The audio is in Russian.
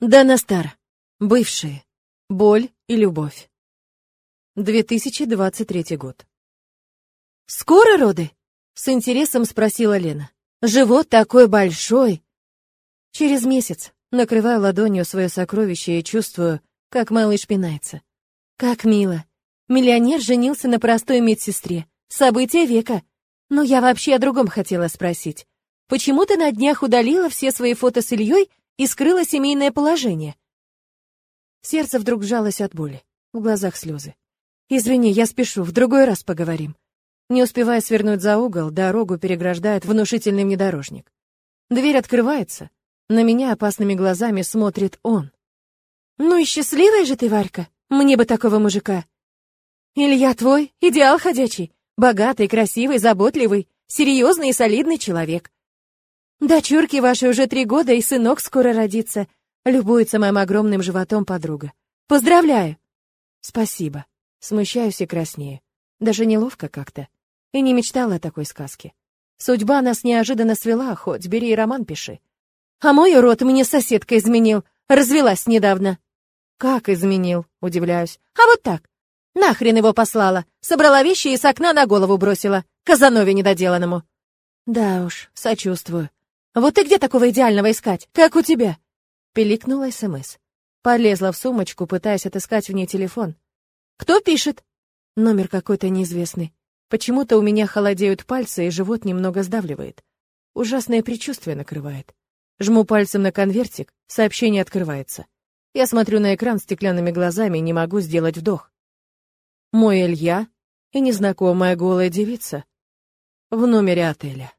Дана. Бывшие. Боль и любовь. 2023 год. «Скоро роды?» — с интересом спросила Лена. «Живот такой большой!» Через месяц накрываю ладонью свое сокровище и чувствую, как малыш пинается. Как мило. Миллионер женился на простой медсестре. Событие века. Но я вообще о другом хотела спросить. Почему ты на днях удалила все свои фото с Ильей и скрыла семейное положение. Сердце вдруг сжалось от боли, в глазах слезы. «Извини, я спешу, в другой раз поговорим». Не успевая свернуть за угол, дорогу переграждает внушительный внедорожник. Дверь открывается. На меня опасными глазами смотрит он. «Ну и счастливая же ты, Варька! Мне бы такого мужика!» «Илья твой, идеал ходячий, богатый, красивый, заботливый, серьезный и солидный человек. Дочурки ваши уже три года, и сынок скоро родится. Любуется моим огромным животом подруга. Поздравляю. Спасибо. Смущаюсь и краснею. Даже неловко как-то. И не мечтала о такой сказке. Судьба нас неожиданно свела, хоть бери и роман пиши. А мой рот мне соседка изменил. Развелась недавно. Как изменил? Удивляюсь. А вот так. Нахрен его послала. Собрала вещи и с окна на голову бросила. Казанове недоделанному. Да уж, сочувствую. Вот и где такого идеального искать? Как у тебя?» Пиликнула СМС. Полезла в сумочку, пытаясь отыскать в ней телефон. «Кто пишет?» Номер какой-то неизвестный. Почему-то у меня холодеют пальцы, и живот немного сдавливает. Ужасное предчувствие накрывает. Жму пальцем на конвертик, сообщение открывается. Я смотрю на экран стеклянными глазами и не могу сделать вдох. Мой Илья и незнакомая голая девица в номере отеля.